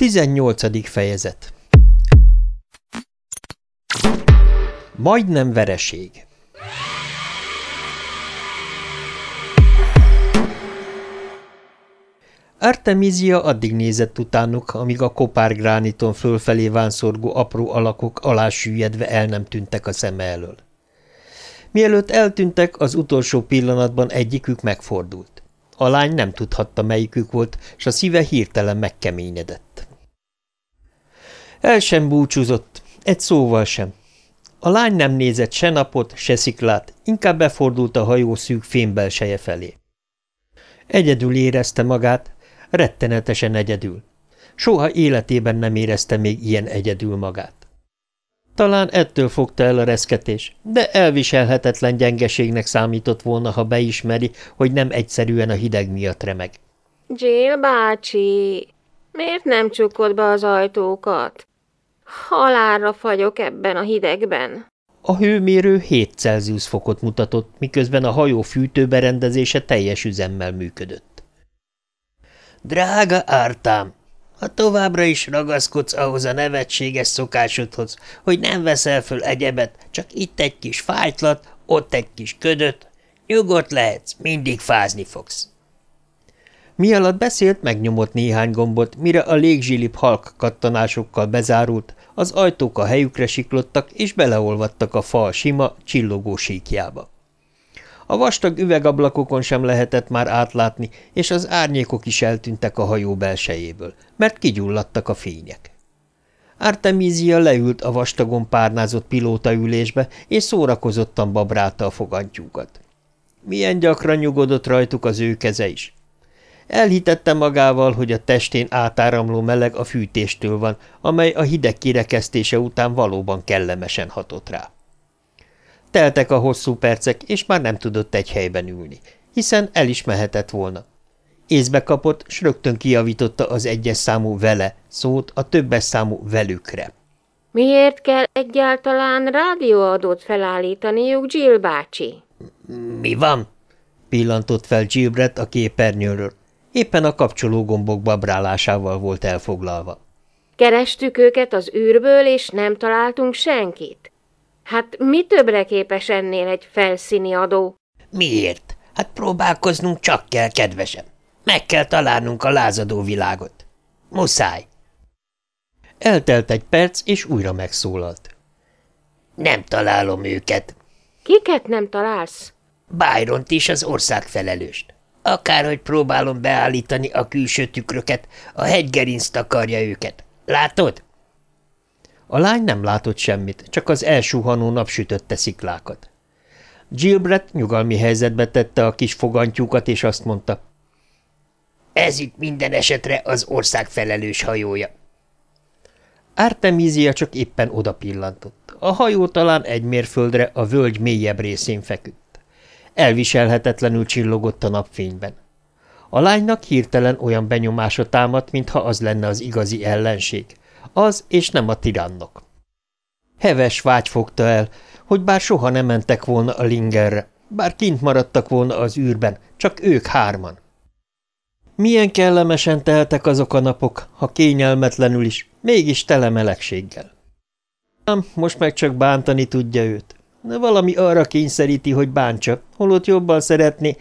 18. fejezet Majdnem vereség Artemisia addig nézett utánuk, amíg a kopár grániton fölfelé vánszorgó apró alakok alásüllyedve el nem tűntek a szeme elől. Mielőtt eltűntek, az utolsó pillanatban egyikük megfordult. A lány nem tudhatta, melyikük volt, s a szíve hirtelen megkeményedett. El sem búcsúzott, egy szóval sem. A lány nem nézett se napot, se sziklát, inkább befordult a hajó szűk fémbelseje felé. Egyedül érezte magát, rettenetesen egyedül. Soha életében nem érezte még ilyen egyedül magát. Talán ettől fogta el a reszketés, de elviselhetetlen gyengeségnek számított volna, ha beismeri, hogy nem egyszerűen a hideg miatt remeg. Jill bácsi, miért nem csukod be az ajtókat? Halálra fagyok ebben a hidegben. A hőmérő 7 Celsius fokot mutatott, miközben a hajó fűtőberendezése teljes üzemmel működött. Drága ártám, ha továbbra is ragaszkodsz ahhoz a nevetséges szokásodhoz, hogy nem veszel föl egyebet, csak itt egy kis fájtlat, ott egy kis ködöt, nyugodt lehetsz, mindig fázni fogsz. Mi alatt beszélt, megnyomott néhány gombot, mire a légzsilip halk kattanásokkal bezárult, az ajtók a helyükre siklottak, és beleolvadtak a fal sima, csillogó síkjába. A vastag üvegablakokon sem lehetett már átlátni, és az árnyékok is eltűntek a hajó belsejéből, mert kigyulladtak a fények. Artemisia leült a vastagon párnázott pilótaülésbe, és szórakozottan babrálta a fogantyúkat. Milyen gyakran nyugodott rajtuk az ő keze is. Elhitette magával, hogy a testén átáramló meleg a fűtéstől van, amely a hideg kirekesztése után valóban kellemesen hatott rá. Teltek a hosszú percek, és már nem tudott egy helyben ülni, hiszen el is mehetett volna. Észbe kapott, s rögtön kiavította az egyes számú vele szót a többes számú velükre. – Miért kell egyáltalán rádióadót felállítaniuk, Jill bácsi? – Mi van? – pillantott fel Gilbert a képernyőről. Éppen a kapcsoló gombok babrálásával volt elfoglalva. – Kerestük őket az űrből, és nem találtunk senkit? Hát mi többre képes ennél egy felszíni adó? Miért? Hát próbálkoznunk csak kell, kedvesem. Meg kell találnunk a lázadó világot. Muszáj. Eltelt egy perc, és újra megszólalt. Nem találom őket. Kiket nem találsz? byron is az országfelelőst. Akárhogy próbálom beállítani a külső tükröket, a hegygerinc takarja őket. Látod? A lány nem látott semmit, csak az elsuhanó nap sütötte sziklákat. Gilbert nyugalmi helyzetbe tette a kis fogantyúkat, és azt mondta. Ez itt minden esetre az ország felelős hajója. Artemisia csak éppen oda pillantott. A hajó talán egy mérföldre a völgy mélyebb részén feküdt. Elviselhetetlenül csillogott a napfényben. A lánynak hirtelen olyan benyomása támadt, mintha az lenne az igazi ellenség. Az és nem a tirannok. Heves vágy fogta el, hogy bár soha nem mentek volna a lingerre, bár kint maradtak volna az űrben, csak ők hárman. Milyen kellemesen teltek azok a napok, ha kényelmetlenül is, mégis tele melegséggel. Nem, most meg csak bántani tudja őt. De valami arra kényszeríti, hogy bántsa, holott jobban szeretné.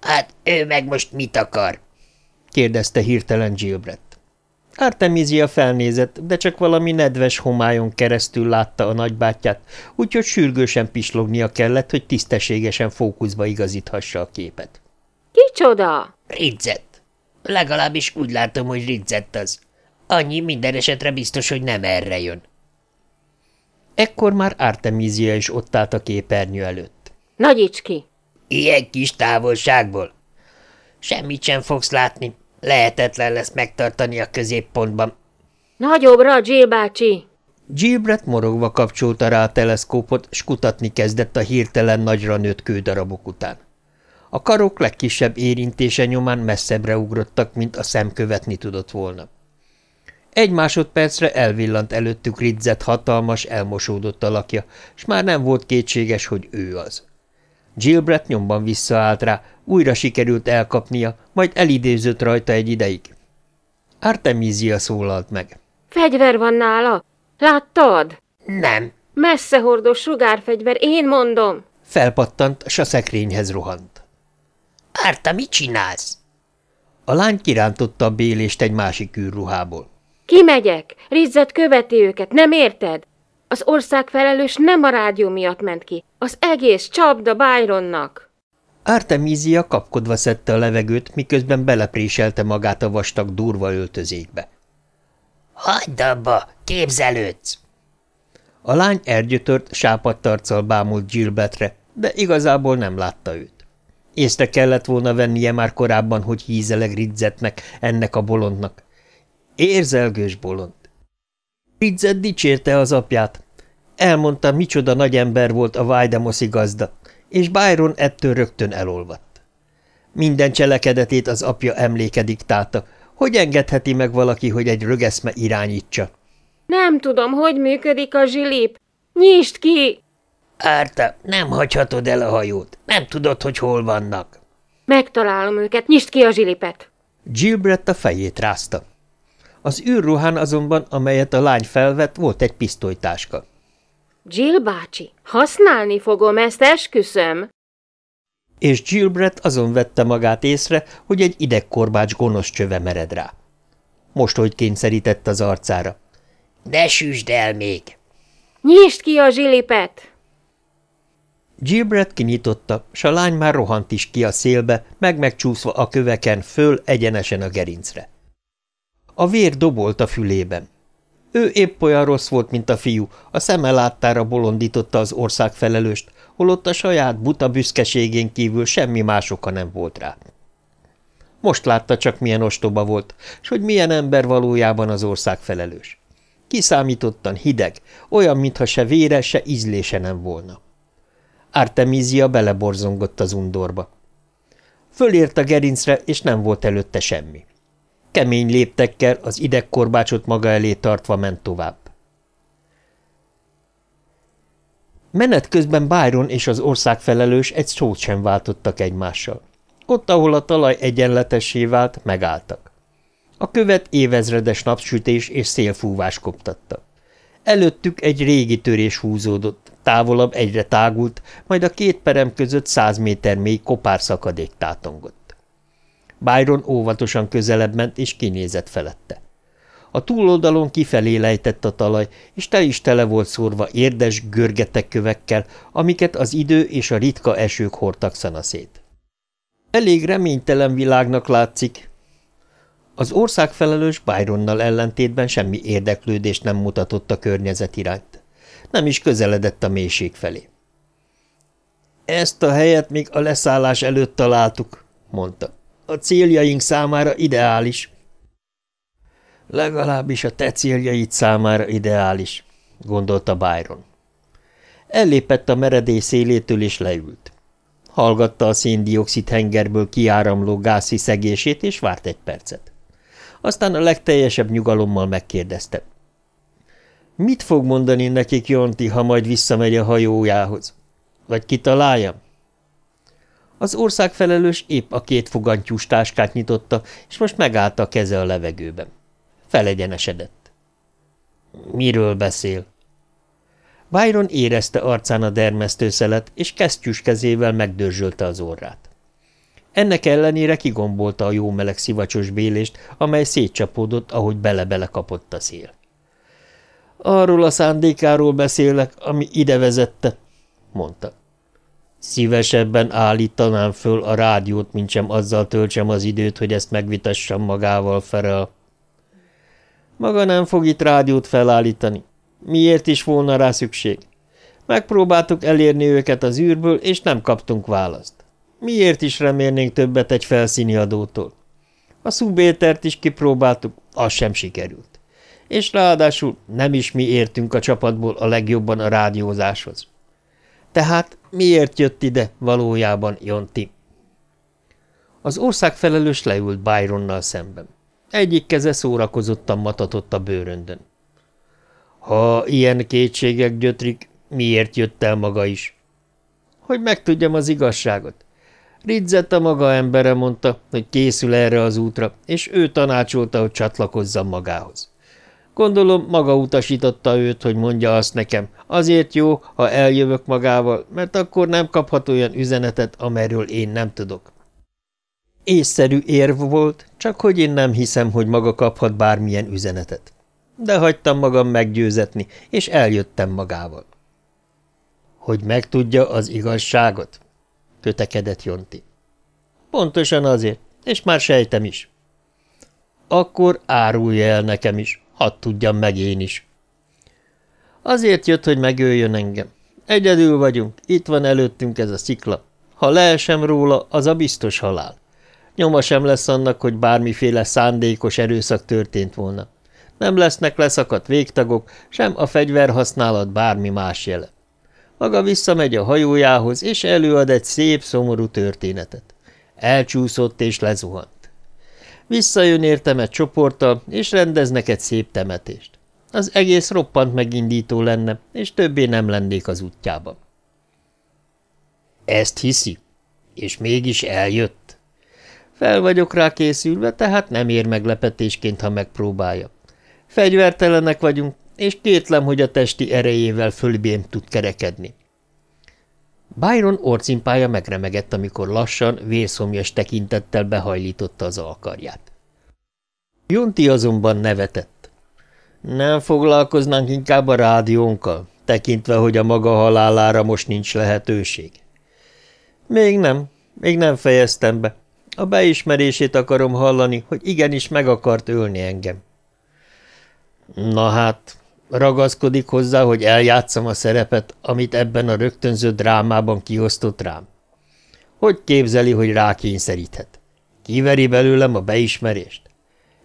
Hát ő meg most mit akar? kérdezte hirtelen Gilbert. Artemisia felnézett, de csak valami nedves homályon keresztül látta a nagybátyját, úgyhogy sürgősen pislognia kellett, hogy tisztességesen fókuszba igazíthassa a képet. – Kicsoda? – Ridzett. Legalábbis úgy látom, hogy Ridzett az. Annyi minden esetre biztos, hogy nem erre jön. Ekkor már Artemisia is ott állt a képernyő előtt. – Nagyíts ki! – Ilyen kis távolságból? Semmit sem fogsz látni, Lehetetlen lesz megtartani a középpontban. Nagyobbra, Jill bácsi! Gilbert morogva kapcsolta rá a teleszkópot, s kutatni kezdett a hirtelen nagyra nőtt kődarabok után. A karok legkisebb érintése nyomán messzebbre ugrottak, mint a szem követni tudott volna. Egy másodpercre elvillant előttük ridzett hatalmas, elmosódott alakja, s már nem volt kétséges, hogy ő az. Gilbert nyomban visszaállt rá, újra sikerült elkapnia, majd elidézött rajta egy ideig. Artemisia szólalt meg. Fegyver van nála. Láttad? Nem. Messzehordó sugárfegyver, én mondom. Felpattant, s a szekrényhez rohant. Árta, mit csinálsz? A lány kirántotta a bélést egy másik űrruhából. Kimegyek. Rizzet követi őket, nem érted? Az ország felelős nem a rádió miatt ment ki. Az egész csapda Byronnak. Artemisia kapkodva szedte a levegőt, miközben belepréselte magát a vastag, durva öltözékbe. – Hagyd abba, képzelődsz! A lány ergyötört, sápadt arccal bámult Gilbertre, de igazából nem látta őt. Észre kellett volna vennie már korábban, hogy hízeleg Ridzetnek, ennek a bolondnak. Érzelgős bolond. Ridzet dicsérte az apját. Elmondta, micsoda nagy ember volt a Vajdemoszi gazda, és Byron ettől rögtön elolvadt. Minden cselekedetét az apja emléke diktálta, hogy engedheti meg valaki, hogy egy rögeszme irányítsa. Nem tudom, hogy működik a zsilip. Nyisd ki! Árta, nem hagyhatod el a hajót. Nem tudod, hogy hol vannak. Megtalálom őket, nyisd ki a zsilipet! Gilbert a fejét rázta. Az űrruhán azonban, amelyet a lány felvett, volt egy pisztolytáska. Jill bácsi, használni fogom ezt, esküszöm. És Gilbert azon vette magát észre, hogy egy idegkorbács gonosz csöve mered rá. Most, hogy kényszerített az arcára. De süsd el még! Nyisd ki a zsilipet! Gilbert kinyitotta, s a lány már rohant is ki a szélbe, meg megcsúszva a köveken föl egyenesen a gerincre. A vér dobolt a fülében. Ő épp olyan rossz volt, mint a fiú, a szeme láttára bolondította az ország felelőst, holott a saját buta büszkeségén kívül semmi más oka nem volt rá. Most látta csak, milyen ostoba volt, és hogy milyen ember valójában az ország felelős. Kiszámítottan hideg, olyan, mintha se vére, se ízlése nem volna. Artemisia beleborzongott az undorba. Fölért a gerincre, és nem volt előtte semmi. Kemény léptekkel az idegkorbácsot maga elé tartva ment tovább. Menet közben Byron és az ország felelős egy szót sem váltottak egymással. Ott, ahol a talaj egyenletessé vált, megálltak. A követ évezredes napsütés és szélfúvás koptatta. Előttük egy régi törés húzódott, távolabb egyre tágult, majd a két perem között száz méter mély kopár szakadék tátongott. Byron óvatosan közelebb ment, és kinézett felette. A túloldalon kifelé lejtett a talaj, és te is tele volt szórva érdes, görgetek kövekkel, amiket az idő és a ritka esők hordtak szanaszét. Elég reménytelen világnak látszik. Az ország felelős Byronnal ellentétben semmi érdeklődést nem mutatott a környezet irányt. Nem is közeledett a mélység felé. Ezt a helyet még a leszállás előtt találtuk, mondta. A céljaink számára ideális. Legalábbis a te céljaid számára ideális, gondolta Byron. Ellépett a meredély szélétől és leült. Hallgatta a széndiokszid hengerből kiáramló gázhi szegését, és várt egy percet. Aztán a legteljesebb nyugalommal megkérdezte. Mit fog mondani nekik Jonti, ha majd visszamegy a hajójához? Vagy kitaláljam? Az országfelelős épp a két fogantyús táskát nyitotta, és most megállt a keze a levegőben. Felegyenesedett. Miről beszél? Byron érezte arcán a dermesztőszelet, és kesztyűs kezével megdörzsölte az orrát. Ennek ellenére kigombolta a jó meleg szivacsos bélést, amely szétcsapódott, ahogy bele-bele kapott a szél. Arról a szándékáról beszélek, ami ide vezette, mondta. Szívesebben állítanám föl a rádiót, mint sem azzal töltsem az időt, hogy ezt megvitassam magával Ferel. Maga nem fog itt rádiót felállítani. Miért is volna rá szükség? Megpróbáltuk elérni őket az űrből, és nem kaptunk választ. Miért is remélnénk többet egy felszíni adótól? A szubétert is kipróbáltuk, az sem sikerült. És ráadásul nem is mi értünk a csapatból a legjobban a rádiózáshoz. Tehát miért jött ide valójában Jonti? Az ország felelős leült Byronnal szemben. Egyik keze szórakozottan matatott a bőröndön. Ha ilyen kétségek gyötrik, miért jött el maga is? Hogy megtudjam az igazságot. Ridzett a maga embere mondta, hogy készül erre az útra, és ő tanácsolta, hogy csatlakozzam magához. Gondolom, maga utasította őt, hogy mondja azt nekem. Azért jó, ha eljövök magával, mert akkor nem kaphat olyan üzenetet, amelyről én nem tudok. Észszerű érv volt, csak hogy én nem hiszem, hogy maga kaphat bármilyen üzenetet. De hagytam magam meggyőzetni, és eljöttem magával. Hogy megtudja az igazságot? kötekedett Jonti. Pontosan azért, és már sejtem is. Akkor árulja el nekem is, hadd tudjam meg én is. Azért jött, hogy megöljön engem. Egyedül vagyunk, itt van előttünk ez a szikla. Ha leesem róla, az a biztos halál. Nyoma sem lesz annak, hogy bármiféle szándékos erőszak történt volna. Nem lesznek leszakadt végtagok, sem a fegyverhasználat bármi más jele. Maga visszamegy a hajójához, és előad egy szép, szomorú történetet. Elcsúszott és lezuhant. Visszajön értem egy csoporttal, és rendeznek egy szép temetést. Az egész roppant megindító lenne, és többé nem lennék az útjában. Ezt hiszi? És mégis eljött? Fel vagyok rá készülve, tehát nem ér meglepetésként, ha megpróbálja. Fegyvertelenek vagyunk, és kétlem, hogy a testi erejével fölbém tud kerekedni. Byron orcimpája megremegett, amikor lassan, vérszomjas tekintettel behajlította az alkarját. Junti azonban nevetett. Nem foglalkoznánk inkább a rádiónkkal, tekintve, hogy a maga halálára most nincs lehetőség. Még nem, még nem fejeztem be. A beismerését akarom hallani, hogy igenis meg akart ölni engem. Na hát, ragaszkodik hozzá, hogy eljátszam a szerepet, amit ebben a rögtönző drámában kiosztott rám. Hogy képzeli, hogy rákényszeríthet? Kiveri belőlem a beismerést?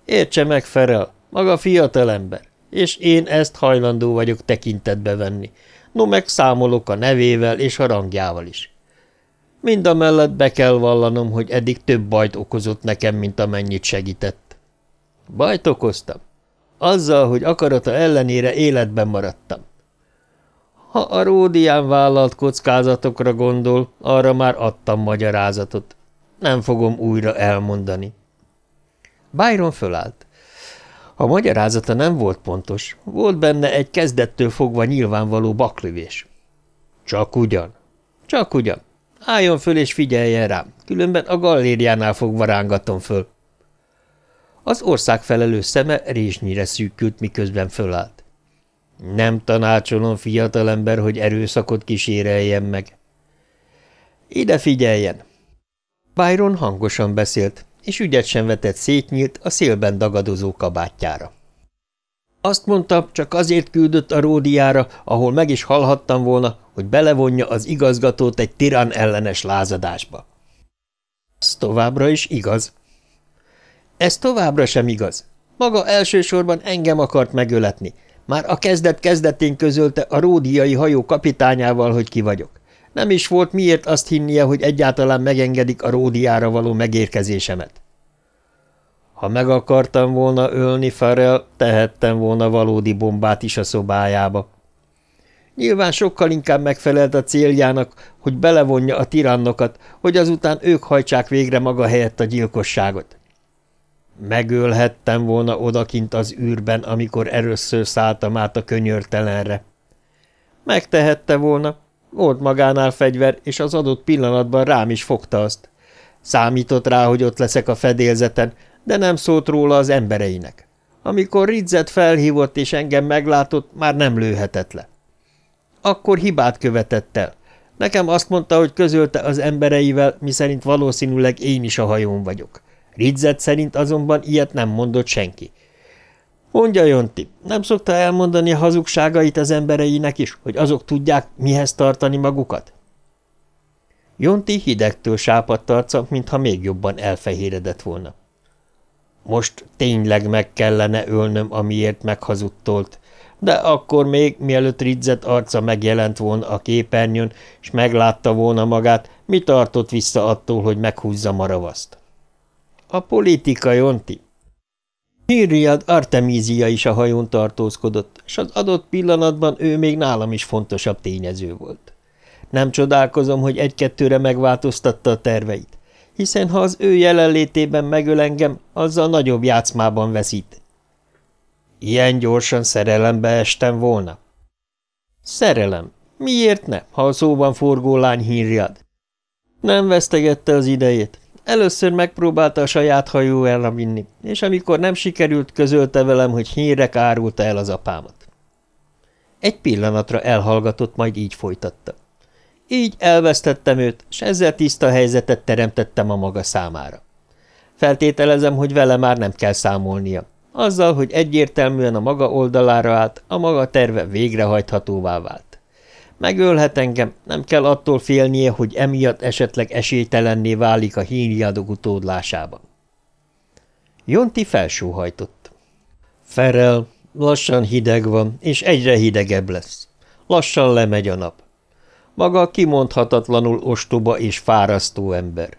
Értse meg, Ferel, maga fiatal ember, és én ezt hajlandó vagyok tekintetbe venni, no meg számolok a nevével és a rangjával is. Mind a mellett be kell vallanom, hogy eddig több bajt okozott nekem, mint amennyit segített. Bajt okoztam? Azzal, hogy akarata ellenére életben maradtam. Ha a Ródián vállalt kockázatokra gondol, arra már adtam magyarázatot. Nem fogom újra elmondani. Byron fölállt. A magyarázata nem volt pontos, volt benne egy kezdettől fogva nyilvánvaló baklövés. Csak ugyan, csak ugyan. Álljon föl és figyeljen rám, különben a gallériánál fogva rángatom föl. Az ország felelős szeme résnyire szűkült, miközben fölállt. Nem tanácsolom, fiatalember, hogy erőszakot kíséreljen meg. Ide figyeljen! Byron hangosan beszélt, és ügyet sem vetett szétnyílt a szélben dagadozó kabátjára. Azt mondta, csak azért küldött a ródiára, ahol meg is hallhattam volna, hogy belevonja az igazgatót egy tiran ellenes lázadásba. Ez továbbra is igaz. Ez továbbra sem igaz. Maga elsősorban engem akart megöletni. Már a kezdet kezdetén közölte a ródiai hajó kapitányával, hogy ki vagyok. Nem is volt miért azt hinnie, hogy egyáltalán megengedik a ródiára való megérkezésemet. Ha meg akartam volna ölni Farrell, tehettem volna valódi bombát is a szobájába. Nyilván sokkal inkább megfelelt a céljának, hogy belevonja a tirannokat, hogy azután ők hajtsák végre maga helyett a gyilkosságot. Megölhettem volna odakint az űrben, amikor először szálltam át a könyörtelenre. Megtehette volna, volt magánál fegyver, és az adott pillanatban rám is fogta azt. Számított rá, hogy ott leszek a fedélzeten, de nem szólt róla az embereinek. Amikor Ridzet felhívott és engem meglátott, már nem lőhetett le. Akkor hibát követett el. Nekem azt mondta, hogy közölte az embereivel, miszerint valószínűleg én is a hajón vagyok. Ridzet szerint azonban ilyet nem mondott senki. Mondja, Jonti, nem szokta elmondani a hazugságait az embereinek is, hogy azok tudják, mihez tartani magukat? Jonti hidegtől sápadt arca, mintha még jobban elfehéredett volna. Most tényleg meg kellene ölnöm, amiért meghazudtolt, de akkor még, mielőtt Ridzet arca megjelent volna a képernyőn, és meglátta volna magát, mi tartott vissza attól, hogy meghúzza maravaszt. A politika, Jonti. Hírriad Artemízia is a hajón tartózkodott, és az adott pillanatban ő még nálam is fontosabb tényező volt. Nem csodálkozom, hogy egy-kettőre megváltoztatta a terveit, hiszen ha az ő jelenlétében megöl engem, azzal nagyobb játszmában veszít. Ilyen gyorsan szerelembe estem volna? Szerelem. Miért ne, ha a szóban forgó lány hírjad? Nem vesztegette az idejét. Először megpróbálta a saját hajójára vinni, és amikor nem sikerült, közölte velem, hogy hírek árulta el az apámat. Egy pillanatra elhallgatott, majd így folytatta. Így elvesztettem őt, és ezzel tiszta helyzetet teremtettem a maga számára. Feltételezem, hogy vele már nem kell számolnia. Azzal, hogy egyértelműen a maga oldalára állt, a maga terve végrehajthatóvá vált. Megölhet engem, nem kell attól félnie, hogy emiatt esetleg esélytelenné válik a hírjadog utódlásában. Jonti felsóhajtott. Ferel, lassan hideg van, és egyre hidegebb lesz. Lassan lemegy a nap. Maga kimondhatatlanul ostoba és fárasztó ember.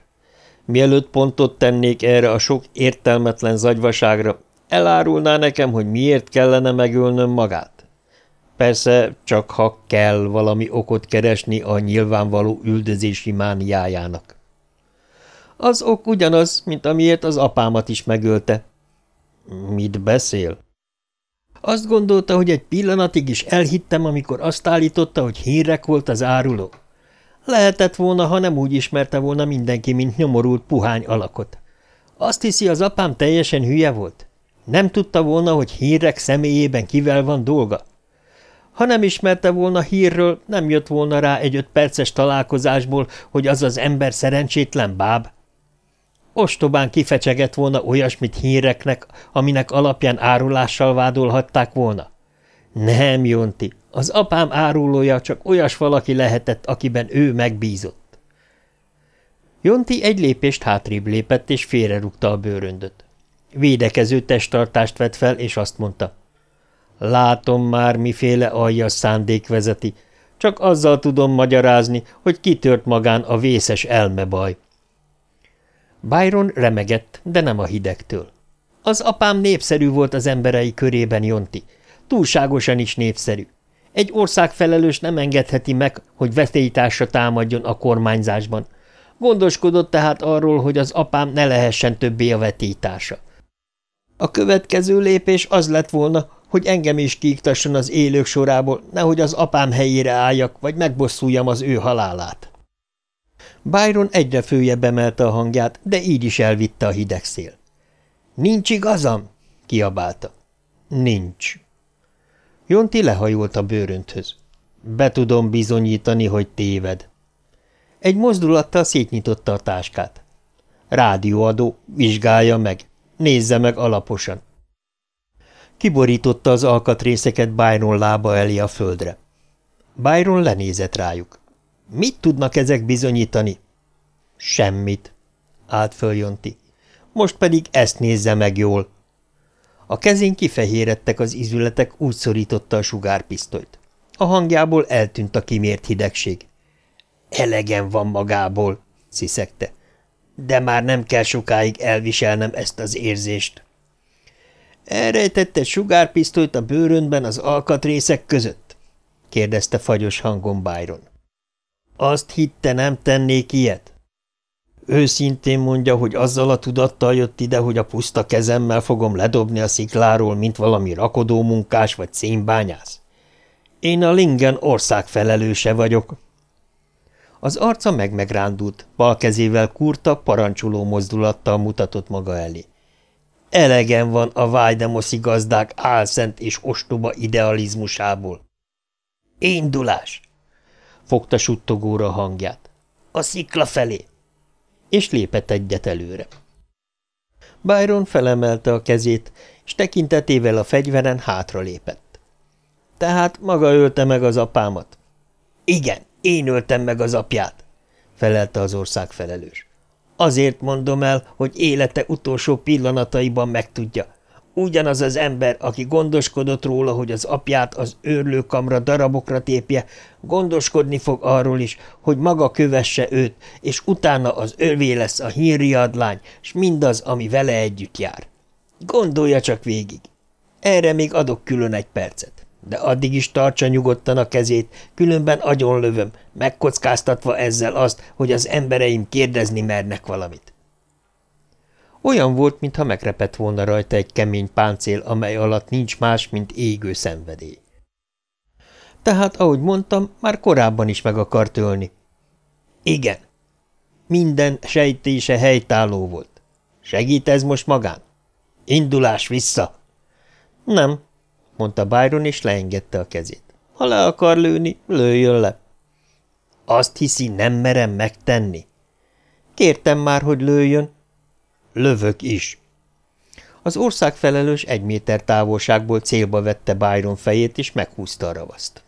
Mielőtt pontot tennék erre a sok értelmetlen zagyvaságra, elárulná nekem, hogy miért kellene megölnöm magát? Persze csak ha kell valami okot keresni a nyilvánvaló üldözési mániájának. Az ok ugyanaz, mint amiért az apámat is megölte. Mit beszél? Azt gondolta, hogy egy pillanatig is elhittem, amikor azt állította, hogy hírek volt az áruló. Lehetett volna, ha nem úgy ismerte volna mindenki, mint nyomorult puhány alakot. Azt hiszi, az apám teljesen hülye volt? Nem tudta volna, hogy hírek személyében kivel van dolga? Ha nem ismerte volna hírről, nem jött volna rá egy öt perces találkozásból, hogy az az ember szerencsétlen báb. Ostobán kifecsegett volna olyasmit híreknek, aminek alapján árulással vádolhatták volna. Nem, Jonti, az apám árulója csak olyas valaki lehetett, akiben ő megbízott. Jonti egy lépést hátrébb lépett, és félrerúgta a bőröndöt. Védekező testtartást vett fel, és azt mondta – Látom már, miféle aljas szándék vezeti, csak azzal tudom magyarázni, hogy kitört magán a vészes elmebaj. Byron remegett, de nem a hidegtől. Az apám népszerű volt az emberei körében, Jonti. Túlságosan is népszerű. Egy ország felelős nem engedheti meg, hogy veszélytársa támadjon a kormányzásban. Gondoskodott tehát arról, hogy az apám ne lehessen többé a vetélytársa. A következő lépés az lett volna, hogy engem is kiiktasson az élők sorából, nehogy az apám helyére álljak, vagy megbosszuljam az ő halálát. Byron egyre följebb emelte a hangját, de így is elvitte a hideg szél. – Nincs igazam? – kiabálta. – Nincs. Jonti lehajolt a bőrönthöz. – Be tudom bizonyítani, hogy téved. Egy mozdulattal szétnyitotta a táskát. – Rádióadó, vizsgálja meg, nézze meg alaposan. Kiborította az alkatrészeket Byron lába elé a földre. Byron lenézett rájuk. Mit tudnak ezek bizonyítani? Semmit, állt föl. Most pedig ezt nézze meg jól. A kezén kifehérettek az izületek, úgy szorította a sugárpisztolyt. A hangjából eltűnt a kimért hidegség. Elegem van magából, sziszegte. De már nem kell sokáig elviselnem ezt az érzést. Elrejtett egy sugárpisztolyt a bőröndben az alkatrészek között? kérdezte fagyos hangon Byron. Azt hitte, nem tennék ilyet? Őszintén mondja, hogy azzal a tudattal jött ide, hogy a puszta kezemmel fogom ledobni a szikláról, mint valami rakodómunkás vagy szénbányász. Én a Lingen ország felelőse vagyok. Az arca meg-megrándult, bal kezével kurta, parancsoló mozdulattal mutatott maga elé. Elegem van a vájdemoszi gazdák álszent és ostoba idealizmusából. Indulás! Fogta suttogóra hangját. A szikla felé! És lépett egyet előre. Byron felemelte a kezét, és tekintetével a fegyveren hátra lépett. Tehát maga ölte meg az apámat? Igen, én öltem meg az apját, felelte az ország felelős. Azért mondom el, hogy élete utolsó pillanataiban megtudja. Ugyanaz az ember, aki gondoskodott róla, hogy az apját az őrlőkamra darabokra tépje, gondoskodni fog arról is, hogy maga kövesse őt, és utána az ővé lesz a hírriadlány, s mindaz, ami vele együtt jár. Gondolja csak végig. Erre még adok külön egy percet. De addig is tartsa nyugodtan a kezét, különben agyonlövöm, megkockáztatva ezzel azt, hogy az embereim kérdezni mernek valamit. Olyan volt, mintha megrepett volna rajta egy kemény páncél, amely alatt nincs más, mint égő szenvedély. Tehát, ahogy mondtam, már korábban is meg akart ölni. Igen. Minden sejtése helytálló volt. Segít ez most magán? Indulás vissza! Nem, mondta Byron, és leengedte a kezét. Ha le akar lőni, lőjön le. Azt hiszi, nem merem megtenni? Kértem már, hogy lőjön. Lövök is. Az országfelelős egy méter távolságból célba vette Byron fejét, és meghúzta a ravaszt.